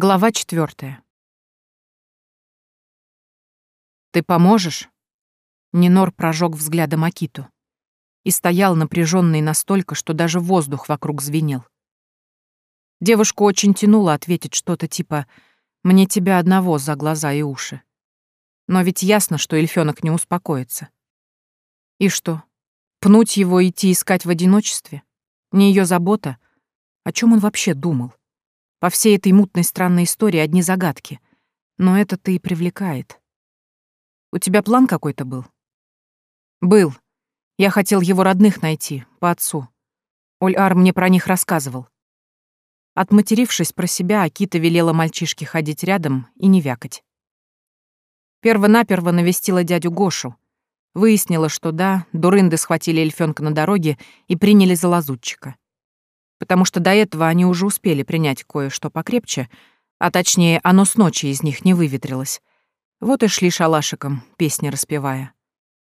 Глава четвертая. «Ты поможешь?» Нинор прожег взглядом Акиту и стоял напряженный настолько, что даже воздух вокруг звенел. Девушку очень тянуло ответить что-то типа «мне тебя одного за глаза и уши». Но ведь ясно, что эльфёнок не успокоится. И что, пнуть его и идти искать в одиночестве? Не ее забота? О чем он вообще думал? По всей этой мутной странной истории одни загадки. Но это-то и привлекает. У тебя план какой-то был? Был. Я хотел его родных найти, по отцу. Оль-Ар мне про них рассказывал. Отматерившись про себя, Акита велела мальчишке ходить рядом и не вякать. Первонаперво навестила дядю Гошу. Выяснила, что да, дурынды схватили эльфёнка на дороге и приняли за лазутчика. Потому что до этого они уже успели принять кое-что покрепче, а точнее, оно с ночи из них не выветрилось. Вот и шли шалашиком, песни распевая.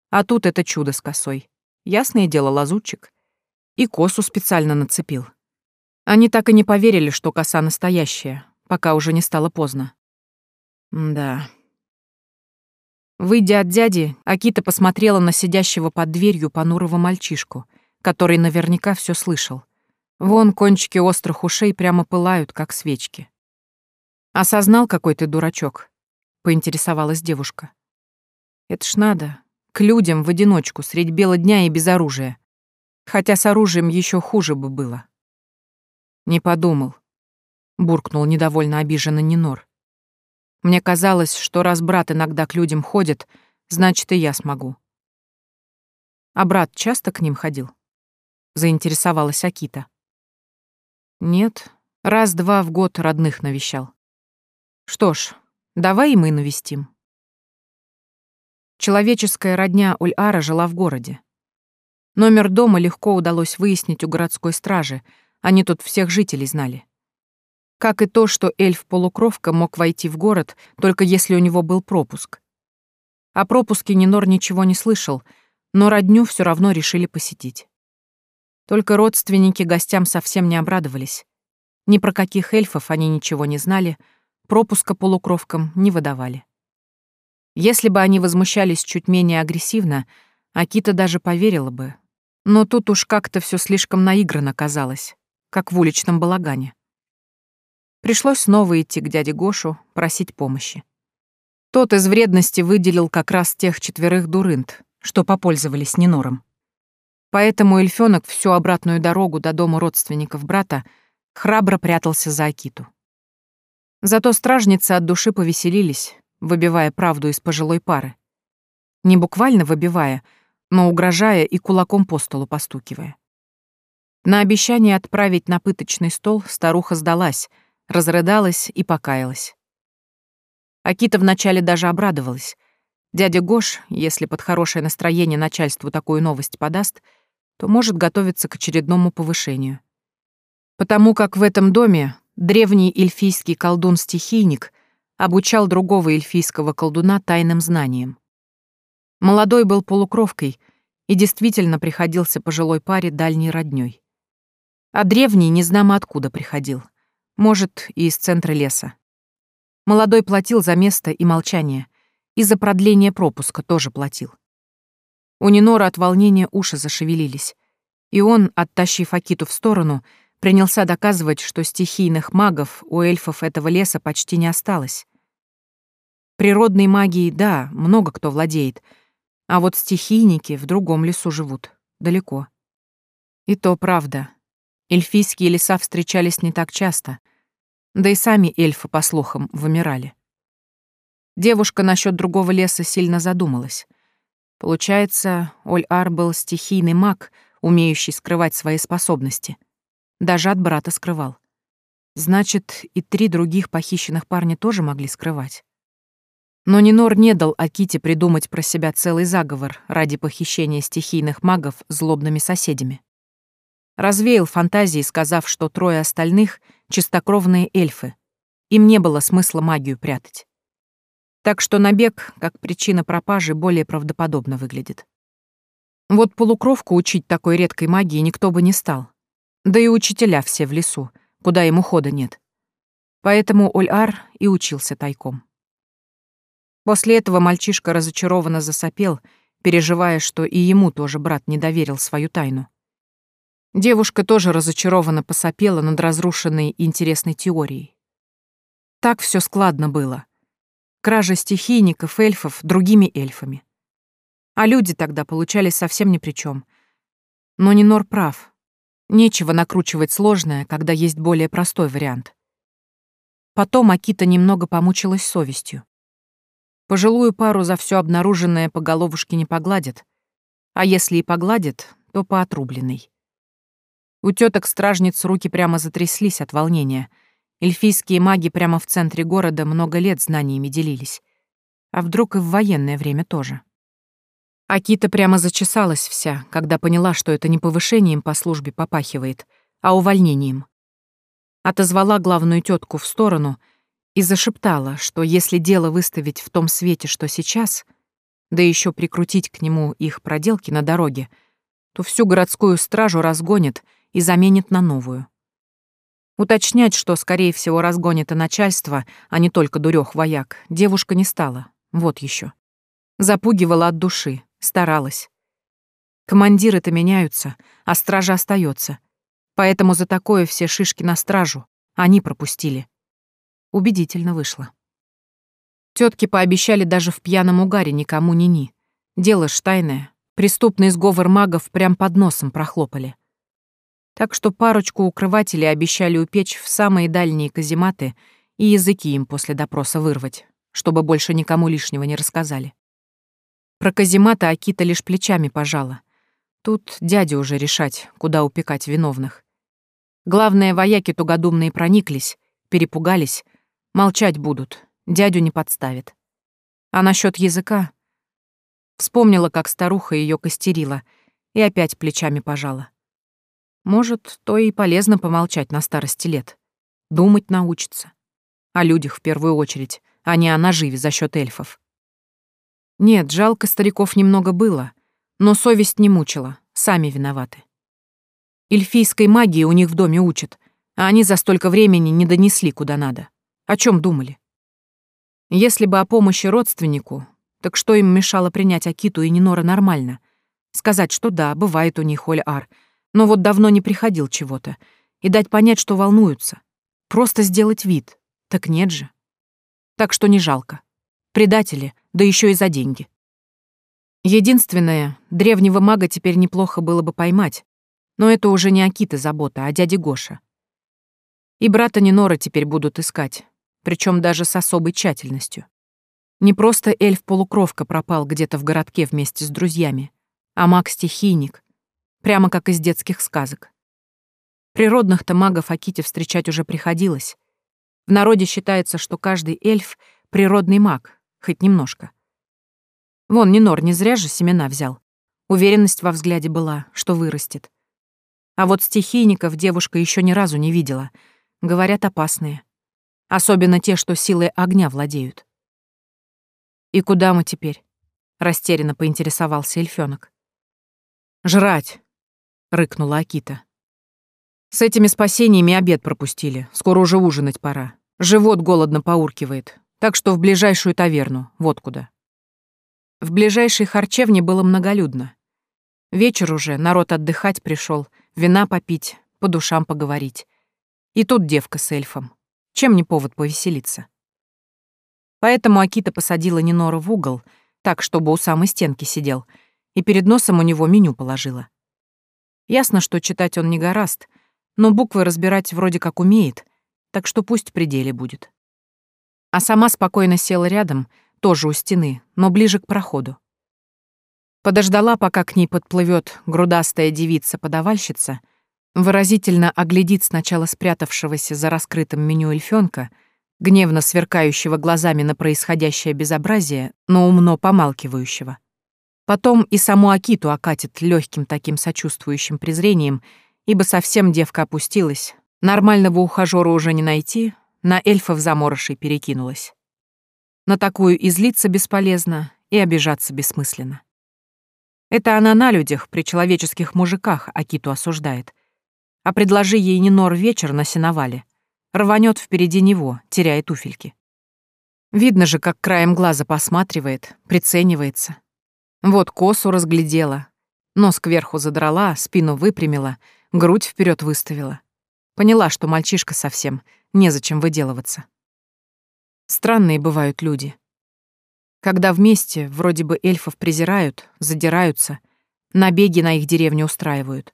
А тут это чудо с косой. Ясное дело, лазутчик. И косу специально нацепил. Они так и не поверили, что коса настоящая, пока уже не стало поздно. Да. Выйдя от дяди, Акита посмотрела на сидящего под дверью понурого мальчишку, который наверняка все слышал. Вон кончики острых ушей прямо пылают, как свечки. «Осознал, какой ты дурачок?» — поинтересовалась девушка. «Это ж надо. К людям в одиночку, средь бела дня и без оружия. Хотя с оружием еще хуже бы было». «Не подумал», — буркнул недовольно обиженно Нинор. «Мне казалось, что раз брат иногда к людям ходит, значит, и я смогу». «А брат часто к ним ходил?» — заинтересовалась Акита. «Нет, раз-два в год родных навещал». «Что ж, давай и мы навестим». Человеческая родня Уль-Ара жила в городе. Номер дома легко удалось выяснить у городской стражи — они тут всех жителей знали. Как и то, что эльф-полукровка мог войти в город, только если у него был пропуск. О пропуске Нинор ничего не слышал, но родню все равно решили посетить. Только родственники гостям совсем не обрадовались. Ни про каких эльфов они ничего не знали, пропуска полукровкам не выдавали. Если бы они возмущались чуть менее агрессивно, Акита даже поверила бы. Но тут уж как-то все слишком наигранно казалось как в уличном балагане. Пришлось снова идти к дяде Гошу, просить помощи. Тот из вредности выделил как раз тех четверых дурынт, что попользовались Нинором. Поэтому эльфёнок всю обратную дорогу до дома родственников брата храбро прятался за Акиту. Зато стражницы от души повеселились, выбивая правду из пожилой пары. Не буквально выбивая, но угрожая и кулаком по столу постукивая. На обещание отправить на пыточный стол старуха сдалась, разрыдалась и покаялась. Акита вначале даже обрадовалась. Дядя Гош, если под хорошее настроение начальству такую новость подаст, то может готовиться к очередному повышению. Потому как в этом доме древний эльфийский колдун-стихийник обучал другого эльфийского колдуна тайным знаниям. Молодой был полукровкой и действительно приходился пожилой паре дальней роднёй. А древний незнамо откуда приходил. Может, и из центра леса. Молодой платил за место и молчание. И за продление пропуска тоже платил. У Нинора от волнения уши зашевелились. И он, оттащив Акиту в сторону, принялся доказывать, что стихийных магов у эльфов этого леса почти не осталось. Природной магией, да, много кто владеет, а вот стихийники в другом лесу живут, далеко. И то правда, Эльфийские леса встречались не так часто, да и сами эльфы, по слухам, вымирали. Девушка насчет другого леса сильно задумалась. Получается, Оль-Ар был стихийный маг, умеющий скрывать свои способности. Даже от брата скрывал. Значит, и три других похищенных парня тоже могли скрывать. Но Нинор не дал Аките придумать про себя целый заговор ради похищения стихийных магов злобными соседями. Развеял фантазии, сказав, что трое остальных — чистокровные эльфы. Им не было смысла магию прятать. Так что набег, как причина пропажи, более правдоподобно выглядит. Вот полукровку учить такой редкой магии никто бы не стал. Да и учителя все в лесу, куда ему хода нет. Поэтому Оль-Ар и учился тайком. После этого мальчишка разочарованно засопел, переживая, что и ему тоже брат не доверил свою тайну. Девушка тоже разочарованно посопела над разрушенной интересной теорией. Так все складно было. Кража стихийников, эльфов, другими эльфами. А люди тогда получались совсем ни при чем. Но Нинор прав. Нечего накручивать сложное, когда есть более простой вариант. Потом Акита немного помучилась совестью. Пожилую пару за все обнаруженное по головушке не погладит, а если и погладит, то по отрубленной. У теток стражниц руки прямо затряслись от волнения. Эльфийские маги прямо в центре города много лет знаниями делились. А вдруг и в военное время тоже. Акита прямо зачесалась вся, когда поняла, что это не повышением по службе попахивает, а увольнением. Отозвала главную тетку в сторону — и зашептала, что если дело выставить в том свете, что сейчас, да еще прикрутить к нему их проделки на дороге, то всю городскую стражу разгонит и заменит на новую. Уточнять, что, скорее всего, разгонит и начальство, а не только дурёх вояк, девушка не стала. Вот еще. Запугивала от души, старалась. Командиры-то меняются, а стража остается. Поэтому за такое все шишки на стражу. Они пропустили. Убедительно вышло. Тетки пообещали даже в пьяном угаре никому ни-ни. Дело ж тайное. Преступный сговор магов прям под носом прохлопали. Так что парочку укрывателей обещали упечь в самые дальние казематы и языки им после допроса вырвать, чтобы больше никому лишнего не рассказали. Про казематы Акита лишь плечами пожала. Тут дядя уже решать, куда упекать виновных. Главное, вояки тугодумные прониклись, перепугались, Молчать будут, дядю не подставит. А насчет языка... Вспомнила, как старуха ее костерила, и опять плечами пожала. Может, то и полезно помолчать на старости лет. Думать научится. О людях в первую очередь, а не о наживе за счет эльфов. Нет, жалко стариков немного было, но совесть не мучила, сами виноваты. Эльфийской магии у них в доме учат, а они за столько времени не донесли куда надо. О чем думали? Если бы о помощи родственнику, так что им мешало принять Акиту и Нинора нормально? Сказать, что да, бывает у них Оль-Ар, но вот давно не приходил чего-то, и дать понять, что волнуются. Просто сделать вид. Так нет же. Так что не жалко. Предатели, да еще и за деньги. Единственное, древнего мага теперь неплохо было бы поймать, но это уже не Акита забота, а дяди Гоша. И брата Нинора теперь будут искать, причем даже с особой тщательностью. Не просто эльф-полукровка пропал где-то в городке вместе с друзьями, а маг-стихийник, прямо как из детских сказок. Природных-то магов Аките встречать уже приходилось. В народе считается, что каждый эльф — природный маг, хоть немножко. Вон, Нинор не зря же семена взял. Уверенность во взгляде была, что вырастет. А вот стихийников девушка еще ни разу не видела. Говорят, опасные. Особенно те, что силой огня владеют. «И куда мы теперь?» — растерянно поинтересовался эльфёнок. «Жрать!» — рыкнула Акита. «С этими спасениями обед пропустили. Скоро уже ужинать пора. Живот голодно поуркивает. Так что в ближайшую таверну. Вот куда». В ближайшей харчевне было многолюдно. Вечер уже, народ отдыхать пришел, вина попить, по душам поговорить. И тут девка с эльфом. Чем не повод повеселиться? Поэтому Акита посадила Нинора в угол, так, чтобы у самой стенки сидел, и перед носом у него меню положила. Ясно, что читать он не гораст, но буквы разбирать вроде как умеет, так что пусть пределе будет. А сама спокойно села рядом, тоже у стены, но ближе к проходу. Подождала, пока к ней подплывет грудастая девица-подавальщица — выразительно оглядит сначала спрятавшегося за раскрытым меню эльфёнка, гневно сверкающего глазами на происходящее безобразие, но умно помалкивающего. Потом и саму Акиту окатит легким таким сочувствующим презрением, ибо совсем девка опустилась, нормального ухажёра уже не найти, на эльфов заморышей перекинулась. На такую излиться бесполезно и обижаться бессмысленно. Это она на людях, при человеческих мужиках Акиту осуждает — а предложи ей Нинор вечер на сеновале. рванет впереди него, теряя туфельки. Видно же, как краем глаза посматривает, приценивается. Вот косу разглядела, нос кверху задрала, спину выпрямила, грудь вперед выставила. Поняла, что мальчишка совсем, незачем выделываться. Странные бывают люди. Когда вместе, вроде бы эльфов презирают, задираются, набеги на их деревню устраивают.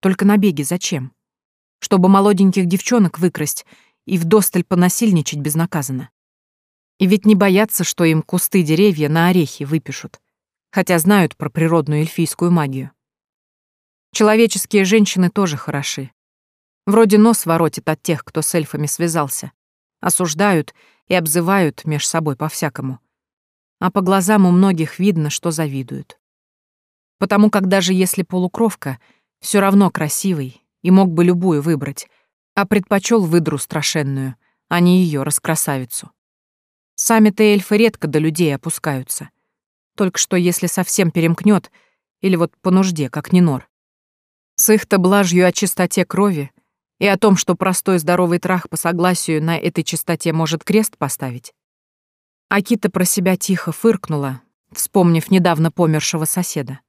Только набеги зачем? Чтобы молоденьких девчонок выкрасть и вдосталь понасильничать безнаказанно. И ведь не боятся, что им кусты деревья на орехи выпишут, хотя знают про природную эльфийскую магию. Человеческие женщины тоже хороши. Вроде нос воротит от тех, кто с эльфами связался. Осуждают и обзывают меж собой по-всякому. А по глазам у многих видно, что завидуют. Потому как даже если полукровка, все равно красивый и мог бы любую выбрать, а предпочел выдру страшенную, а не ее раскрасавицу. Сами-то эльфы редко до людей опускаются. Только что если совсем перемкнет, или вот по нужде, как Нинор. С их-то блажью о чистоте крови и о том, что простой здоровый трах по согласию на этой чистоте может крест поставить. Акита про себя тихо фыркнула, вспомнив недавно помершего соседа.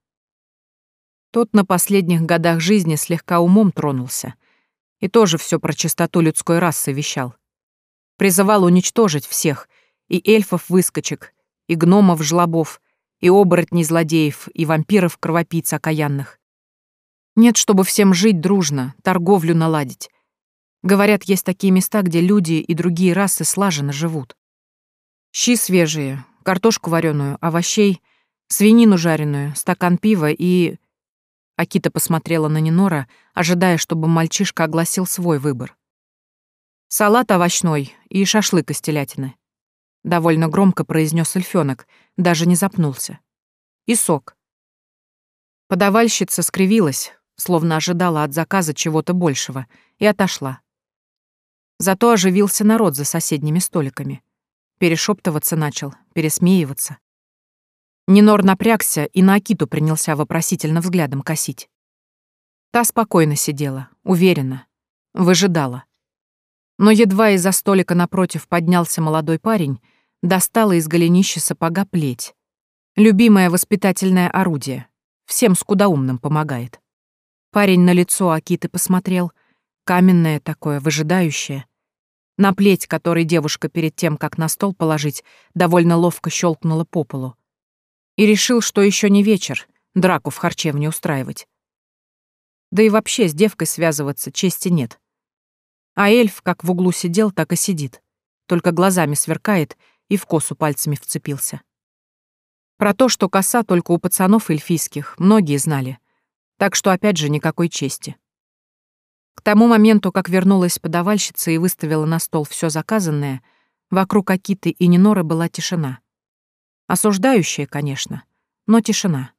Тот на последних годах жизни слегка умом тронулся и тоже все про чистоту людской расы вещал. Призывал уничтожить всех, и эльфов-выскочек, и гномов-жлобов, и оборотней-злодеев, и вампиров-кровопийц окаянных. Нет, чтобы всем жить дружно, торговлю наладить. Говорят, есть такие места, где люди и другие расы слаженно живут. Щи свежие, картошку вареную, овощей, свинину жареную, стакан пива и... Акита посмотрела на Нинора, ожидая, чтобы мальчишка огласил свой выбор. Салат овощной и шашлык из телятины. Довольно громко произнес эльфёнок, даже не запнулся. И сок. Подавальщица скривилась, словно ожидала от заказа чего-то большего, и отошла. Зато оживился народ за соседними столиками. Перешептываться начал, пересмеиваться. Нинор напрягся и на Акиту принялся вопросительно взглядом косить. Та спокойно сидела, уверенно, выжидала. Но едва из-за столика напротив поднялся молодой парень, достала из голенища сапога плеть. Любимое воспитательное орудие. Всем скудоумным помогает. Парень на лицо Акиты посмотрел, каменное такое, выжидающее. На плеть, которой девушка перед тем, как на стол положить, довольно ловко щелкнула по полу. И решил, что еще не вечер, драку в харчевне устраивать. Да и вообще с девкой связываться чести нет. А эльф как в углу сидел, так и сидит. Только глазами сверкает и в косу пальцами вцепился. Про то, что коса только у пацанов эльфийских, многие знали так что опять же никакой чести. К тому моменту, как вернулась подавальщица и выставила на стол все заказанное, вокруг Акиты и Ниноры была тишина. Осуждающая, конечно, но тишина.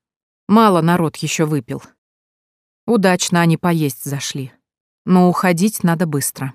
Мало народ еще выпил. Удачно они поесть зашли. Но уходить надо быстро.